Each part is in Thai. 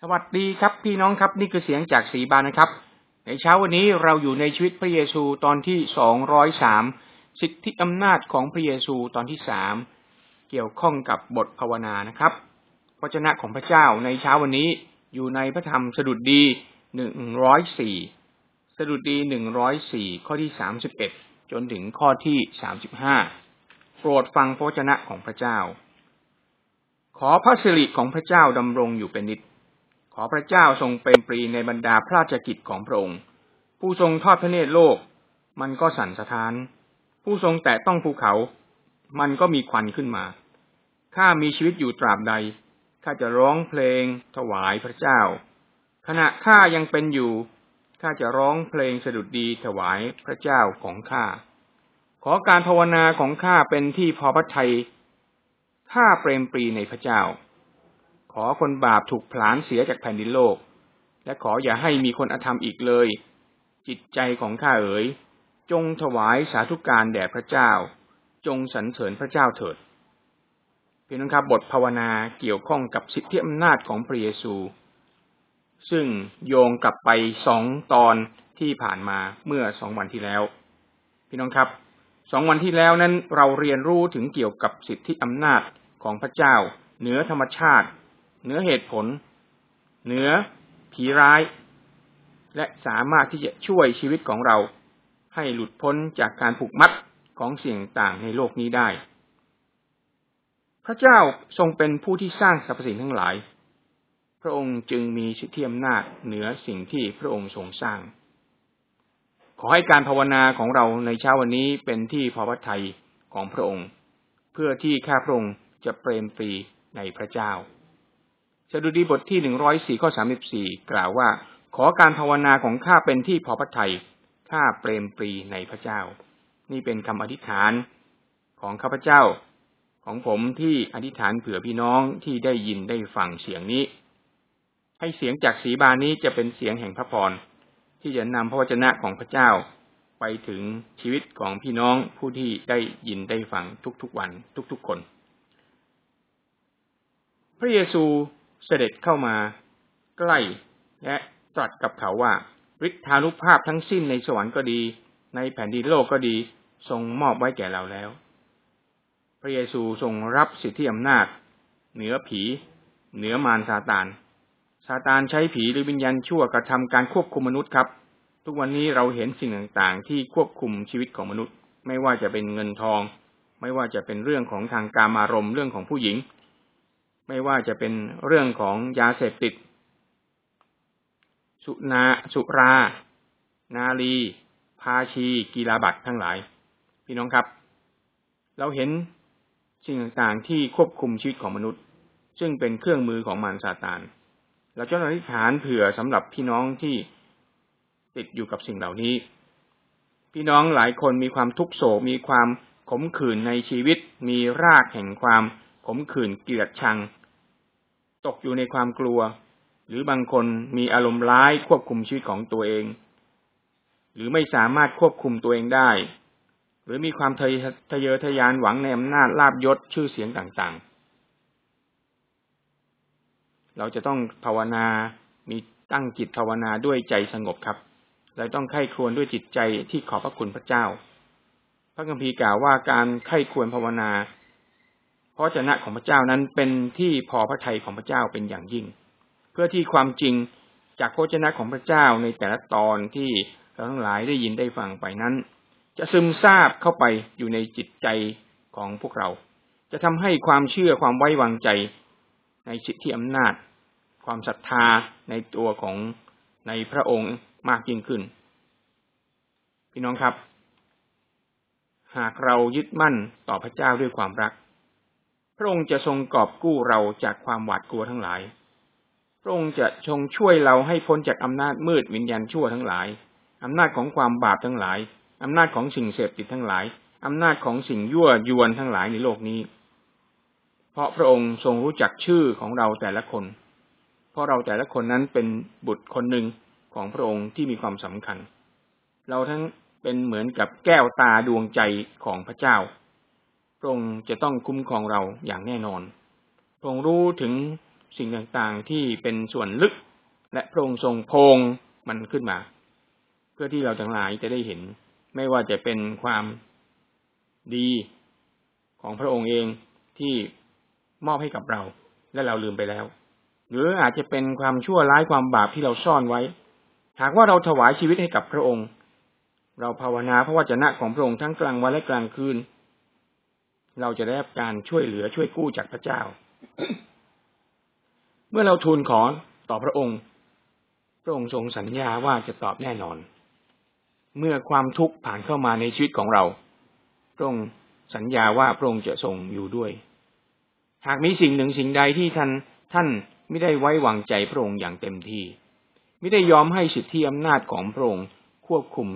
สวัสดีครับพี่น้องครับนี่คือเสียงจากสีบานนะครับ ในเช้าวันนี้เราอยู่ในชีวิตพระเยซูตอนที่สองร้อยสามสิทธิอำนาจของพระเยซูตอนที่สามเกี่ยวข้องกับบทภาวนานะครับพระเจ้าของพระเจ้าในเช้าวันนี้อยู่ในพระธรรมสดุดดีหนึ่งร้อยสี่สดุดดีหนึ่งร้อยสี่ข้อที่สามสิบเอ็ดจนถึงข้อที่สามสิบห้าโปรดฟังพระเจ้าของพระเจ้า ขอพระสิริของพระเจ้าดำรงอยู่เป็นนิจ ขอพระเจ้าทรงเป็นปรีในบรรดาพระราชกิจของพระองค์ ผู้ทรงทอดพระเนตรโลก มันก็สั่นสะท้าน ผู้ทรงแตะต้องภูเขา มันก็มีควันขึ้นมา ข้ามีชีวิตอยู่ตราบใด ข้าจะร้องเพลง ถวายพระเจ้า ขณะข้ายังเป็นอยู่ ข้าจะร้องเพลงสดุดดีถวายพระเจ้าของข้า ขอการภาวนาของข้าเป็นที่พอพระทัยข้าเปรมปรีในพระเจ้า ขอคนบาปถูกผลาญเสียจากแผ่นดินโลก และขออย่าให้มีคนอธรรมอีกเลย จิตใจของข้าเอ๋ย จงถวายสาธุการแด่พระเจ้า จงสรรเสริญพระเจ้าเถิดพี่น้องครับบทภาวนาเกี่ยวข้องกับสิทธิอำนาจของพระเยซู ซึ่งโยงกลับไปสองตอนที่ผ่านมาเมื่อสองวันที่แล้ว พี่น้องครับสองวันที่แล้วนั้นเราเรียนรู้ถึงเกี่ยวกับสิทธิอำนาจของพระเจ้า เหนือธรรมชาติ เหนือเหตุผล เหนือผีร้าย และสามารถที่จะช่วยชีวิตของเรา ให้หลุดพ้นจากการผูกมัดของสิ่งต่างในโลกนี้ได้ พระเจ้าทรงเป็นผู้ที่สร้างสรรพสิ่งทั้งหลาย พระองค์จึงมีสิทธิอำนาจเหนือสิ่งที่พระองค์ทรงสร้าง ขอให้การภาวนาของเราในเช้าวันนี้เป็นที่พอพระทัยของพระองค์ เพื่อที่ข้าพระองค์จะเปรมปรีในพระเจ้า สดุดีบทที่หนึ่งร้อยสี่ข้อสามสิบสี่กล่าวว่า ขอการภาวนาของข้าเป็นที่พอพระทัยข้าเปรมปรีในพระเจ้า นี่เป็นคำอธิษฐานของข้าพเจ้า ของผมที่อธิษฐานเผื่อพี่น้องที่ได้ยินได้ฟังเสียงนี้ ให้เสียงจากสีบานนี้จะเป็นเสียงแห่งพระพรที่จะนำพระวจนะของพระเจ้าไปถึงชีวิตของพี่น้องผู้ที่ได้ยินได้ฟังทุกๆวันทุกๆคน พระเยซู เสด็จเข้ามาใกล้ และตรัสกับเขาว่าฤทธานุภาพทั้งสิ้นในสวรรค์ก็ดี ในแผ่นดินโลกก็ดีทรงมอบไว้แก่เราแล้ว พระเยซูทรงรับสิทธิอำนาจ เหนือผี เหนือมารซาตานซาตานใช้ผีหรือวิญญาณชั่วกระทำการควบคุมมนุษย์ครับ ทุกวันนี้เราเห็นสิ่งต่างๆ ที่ควบคุมชีวิตของมนุษย์ ไม่ว่าจะเป็นเงินทอง ไม่ว่าจะเป็นเรื่องของทางการอารมณ์เรื่องของผู้หญิง ไม่ว่าจะเป็นเรื่องของยาเสพติด สุนาสุรา นาลีพาชี กีฬาบัตรทั้งหลาย พี่น้องครับ เราเห็นสิ่งต่างๆที่ควบคุมชีวิตของมนุษย์ ซึ่งเป็นเครื่องมือของมารซาตานเราจะอธิษฐานเผื่อสำหรับพี่น้องที่ติดอยู่กับสิ่งเหล่านี้ พี่น้องหลายคนมีความทุกโศกมีความขมขื่นในชีวิต มีรากแห่งความ ขมขื่นเกลียดชัง ตกอยู่ในความกลัว หรือบางคนมีอารมณ์ร้ายควบคุมชีวิตของตัวเอง หรือไม่สามารถควบคุมตัวเองได้ หรือมีความทะเยอทะยานหวังในอำนาจลาบยศชื่อเสียงต่างๆ เราจะต้องภาวนามีตั้งจิตภาวนาด้วยใจสงบครับเราต้องไข้ครวญด้วยจิตใจที่ขอบพระคุณพระเจ้า พระคัมภีร์กล่าวว่าการไข้ควรภาวนา พราะชนะของพระเจ้านั้นเป็นที่พอพระทัยของพระเจ้าเป็นอย่างยิ่ง เพื่อที่ความจริงจากโคชนะของพระเจ้าในแต่ละตอนที่เราทั้งหลายได้ยินได้ฟังไปนั้น จะซึมซาบเข้าไปอยู่ในจิตใจของพวกเรา จะทำให้ความเชื่อความไว้วางใจ ในสิทธิอำนาจ ความศรัทธาในตัวของในพระองค์มากยิ่งขึ้น พี่น้องครับ หากเรายึดมั่นต่อพระเจ้าด้วยความรัก พระองค์จะทรงกอบกู้เราจากความหวาดกลัวทั้งหลาย พระองค์จะทรงช่วยเราให้พ้นจากอำนาจมืดวิญญาณชั่วทั้งหลาย อำนาจของความบาปทั้งหลาย อำนาจของสิ่งเสพติดทั้งหลาย อำนาจของสิ่งยั่วยวนทั้งหลายในโลกนี้ เพราะพระองค์ทรงรู้จักชื่อของเราแต่ละคน เพราะเราแต่ละคนนั้นเป็นบุตรคนหนึ่งของพระองค์ที่มีความสำคัญ เราทั้งเป็นเหมือนกับแก้วตาดวงใจของพระเจ้า ระองค์จะต้องคุ้มครองเราอย่างแน่นอน พระองค์รู้ถึงสิ่งต่างๆที่เป็นส่วนลึก และพระองค์ทรงโพงมันขึ้นมา เพื่อที่เราทั้งหลายจะได้เห็น ไม่ว่าจะเป็นความดีของพระองค์เองที่มอบให้กับเรา และเราลืมไปแล้ว หรืออาจจะเป็นความชั่วร้ายความบาปที่เราซ่อนไว้ หากว่าเราถวายชีวิตให้กับพระองค์ เราภาวนาพระวจนะของพระองค์ทั้งกลางวันและกลางคืน เราจะได้รับการช่วยเหลือช่วยกู้จากพระเจ้า เมื่อเราทูลขอต่อพระองค์ พระองค์ทรงสัญญาว่าจะตอบแน่นอน เมื่อความทุกข์ผ่านเข้ามาในชีวิตของเรา พระองค์สัญญาว่าพระองค์จะทรงอยู่ด้วย หากมีสิ่งหนึ่งสิ่งใดที่ท่านท่านไม่ได้ไว้วางใจพระองค์อย่างเต็มที่ไม่ได้ยอมให้สิทธิอำนาจของพระองค์ควบคุม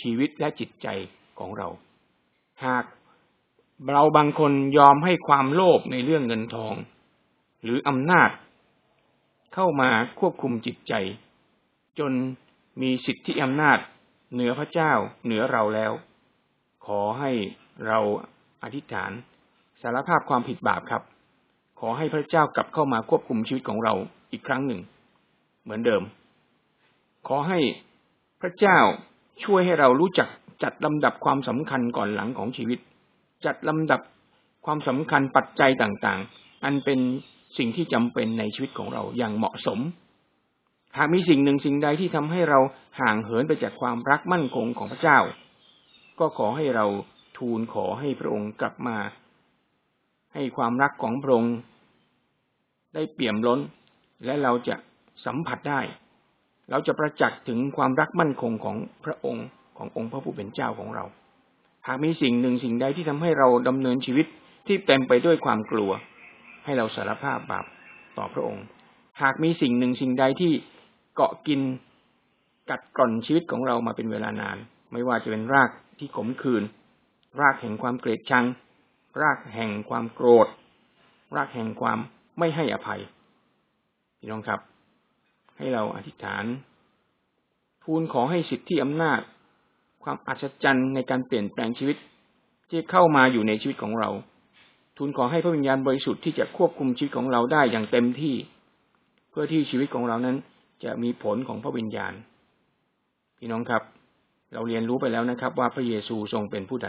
ชีวิตและจิตใจของเรา หาก เราบางคนยอมให้ความโลภในเรื่องเงินทอง หรืออำนาจ เข้ามาควบคุมจิตใจ จนมีสิทธิอำนาจเหนือพระเจ้าเหนือเราแล้ว ขอให้เราอธิษฐานสารภาพความผิดบาปครับ ขอให้พระเจ้ากลับเข้ามาควบคุมชีวิตของเราอีกครั้งหนึ่ง เหมือนเดิม ขอให้พระเจ้าช่วยให้เรารู้จักจัดลำดับความสำคัญก่อนหลังของชีวิต จัดลำดับความสำคัญปัจจัยต่างๆ อันเป็นสิ่งที่จำเป็นในชีวิตของเราอย่างเหมาะสม หากมีสิ่งหนึ่งสิ่งใดที่ทำให้เราห่างเหินไปจากความรักมั่นคงของพระเจ้า ก็ขอให้เราทูลขอให้พระองค์กลับมา ให้ความรักของพระองค์ได้เปี่ยมล้น และเราจะสัมผัสได้ เราจะประจักษ์ถึงความรักมั่นคงของพระองค์ขององค์พระผู้เป็นเจ้าของเรา หากมีสิ่งหนึ่งสิ่งใดที่ทำให้เราดำเนินชีวิตที่เต็มไปด้วยความกลัว ให้เราสารภาพบาปต่อพระองค์ หากมีสิ่งหนึ่งสิ่งใดที่เกาะกินกัดกร่อนชีวิตของเรามาเป็นเวลานาน ไม่ว่าจะเป็นรากที่ขมขื่นรากแห่งความเกลียดชัง รากแห่งความโกรธ รากแห่งความไม่ให้อภัยพี่น้องครับ ให้เราอธิษฐานทูลขอให้สิทธิอำนาจ ความอัศจรรย์ในการเปลี่ยนแปลงชีวิตที่เข้ามาอยู่ในชีวิตของเรา ทูลขอให้พระวิญญาณบริสุทธิ์ที่จะควบคุมชีวิตของเราได้อย่างเต็มที่ เพื่อที่ชีวิตของเรานั้นจะมีผลของพระวิญญาณ พี่น้องครับ เราเรียนรู้ไปแล้วนะครับ ว่าพระเยซูทรงเป็นผู้ใด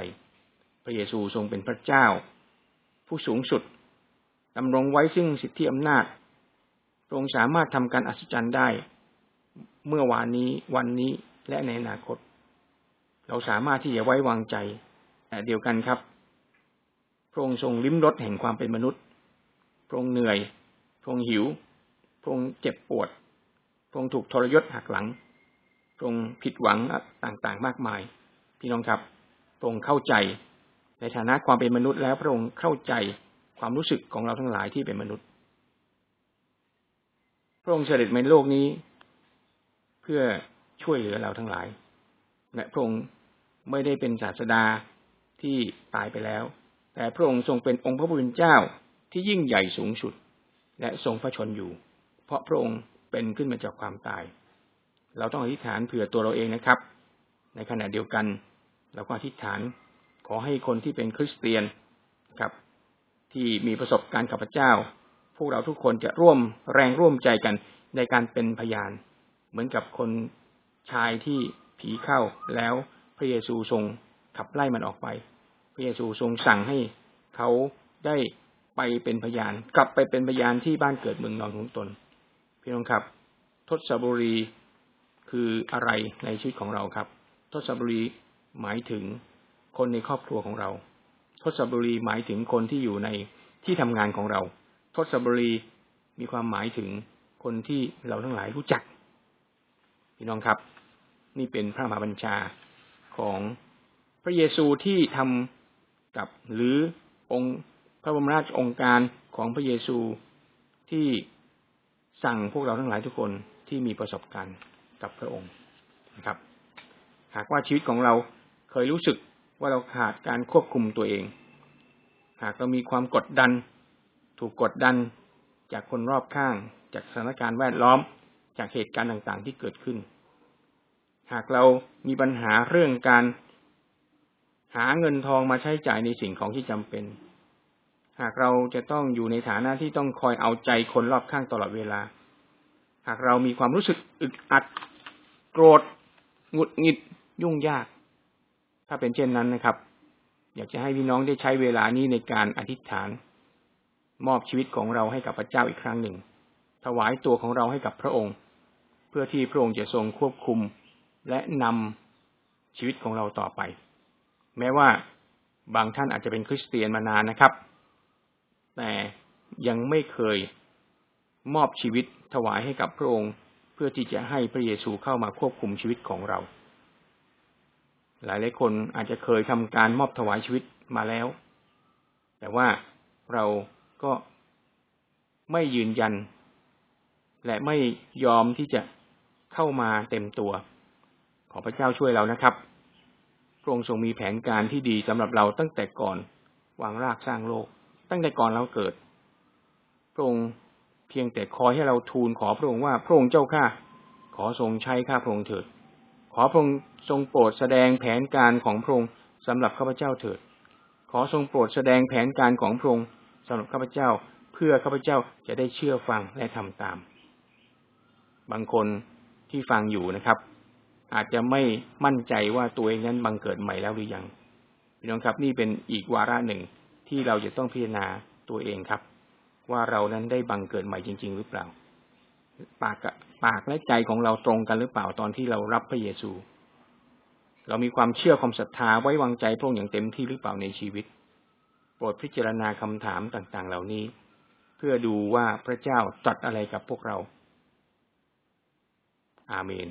พระเยซูทรงเป็นพระเจ้า ผู้สูงสุดดำรงไว้ซึ่งสิทธิอำนาจทรงสามารถทำการอัศจรรย์ได้ เมื่อวานนี้วันนี้และในอนาคต เราสามารถที่จะไว้วางใจเดียวกันครับ พระองค์ทรงลิ้มรสแห่งความเป็นมนุษย์ พระองค์เหนื่อย พระองค์หิว พระองค์เจ็บปวด พระองค์ถูกทรยศหักหลัง พระองค์ผิดหวังต่างๆ มากมาย พี่น้องครับ พระองค์เข้าใจ ในฐานะความเป็นมนุษย์แล้วพระองค์เข้าใจความรู้สึกของเราทั้งหลายที่เป็นมนุษย์ พระองค์เสด็จในโลกนี้ เพื่อช่วยเหลือเราทั้งหลาย และพระองค์ ไม่ได้เป็นศาสดาที่ตายไปแล้ว แต่พระองค์ทรงเป็นองค์พระผู้เป็นเจ้าที่ยิ่งใหญ่สูงสุด และทรงพระชนอยู่ เพราะพระองค์เป็นขึ้นมาจากความตาย เราต้องอธิษฐานเผื่อตัวเราเองนะครับ ในขณะเดียวกัน เราก็อธิษฐานขอให้คนที่เป็นคริสเตียนครับ ที่มีประสบการณ์กับพระเจ้า พวกเราทุกคนจะร่วมแรงร่วมใจกันในการเป็นพยาน เหมือนกับคนชายที่ผีเข้าแล้ว ระเยซูทรงขับไล่มันออกไป พระเยซูทรงสั่งให้เขาได้ไปเป็นพยาน กลับไปเป็นพยานที่บ้านเกิดเมืองนอนของตน พี่น้องครับทศบุรีคืออะไรในชีวิตของเราครับ ทศบุรีหมายถึงคนในครอบครัวของเรา ทศบุรีหมายถึงคนที่อยู่ในที่ทำงานของเรา ทศบุรีมีความหมายถึงคนที่เราทั้งหลายรู้จัก พี่น้องครับ นี่เป็นพระมหาบัญชา ของพระเยซูที่ทำกับหรือองค์พระบรมราชองค์การของพระเยซูที่สั่งพวกเราทั้งหลายทุกคนที่มีประสบการณ์กับพระองค์นะครับ หากว่าชีวิตของเราเคยรู้สึกว่าเราขาดการควบคุมตัวเอง หากเรามีความกดดัน ถูกกดดันจากคนรอบข้าง จากสถานการณ์แวดล้อม จากเหตุการณ์ต่างๆที่เกิดขึ้น หากเรามีปัญหาเรื่องการหาเงินทองมาใช้จ่ายในสิ่งของที่จำเป็น หากเราจะต้องอยู่ในฐานะที่ต้องคอยเอาใจคนรอบข้างตลอดเวลา หากเรามีความรู้สึกอึดอัด โกรธหงุดหงิดยุ่งยาก ถ้าเป็นเช่นนั้นนะครับ อยากจะให้พี่น้องได้ใช้เวลานี้ในการอธิษฐาน มอบชีวิตของเราให้กับพระเจ้าอีกครั้งหนึ่ง ถวายตัวของเราให้กับพระองค์ เพื่อที่พระองค์จะทรงควบคุม และนำชีวิตของเราต่อไป แม้ว่าบางท่านอาจจะเป็นคริสเตียนมานานนะครับ แต่ยังไม่เคยมอบชีวิตถวายให้กับพระองค์ เพื่อที่จะให้พระเยซูเข้ามาควบคุมชีวิตของเรา หลายหลายคนอาจจะเคยทำการมอบถวายชีวิตมาแล้ว แต่ว่าเราก็ไม่ยืนยัน และไม่ยอมที่จะเข้ามาเต็มตัว ขอพระเจ้าช่วยเรานะครับ พระองค์ทรงมีแผนการที่ดีสำหรับเราตั้งแต่ก่อนวางรากสร้างโลก ตั้งแต่ก่อนเราเกิด พระองค์เพียงแต่คอยให้เราทูลขอพระองค์ว่าพระองค์เจ้าข้าขอทรงใช้ข้าพระองค์เถิด ขอพระองค์ทรงโปรดแสดงแผนการของพระองค์สำหรับข้าพเจ้าเถิด ขอทรงโปรดแสดงแผนการของพระองค์สำหรับข้าพเจ้าเพื่อข้าพเจ้าจะได้เชื่อฟังและทำตาม บางคนที่ฟังอยู่นะครับ อาจจะไม่มั่นใจว่าตัวเองนั้นบังเกิดใหม่แล้วหรือยังพี่น้องครับ นี่เป็นอีกวาระหนึ่งที่เราจะต้องพิจารณาตัวเองครับ ว่าเรานั้นได้บังเกิดใหม่จริง ๆ หรือเปล่า ปากปากและใจของเราตรงกันหรือเปล่าตอนที่เรารับพระเยซู เรามีความเชื่อความศรัทธาไว้วางใจพระองค์อย่างเต็มที่หรือเปล่าในชีวิต โปรดพิจารณาคำถามต่างๆ เหล่านี้ เพื่อดูว่าพระเจ้าตรัสอะไรกับพวกเรา อาเมน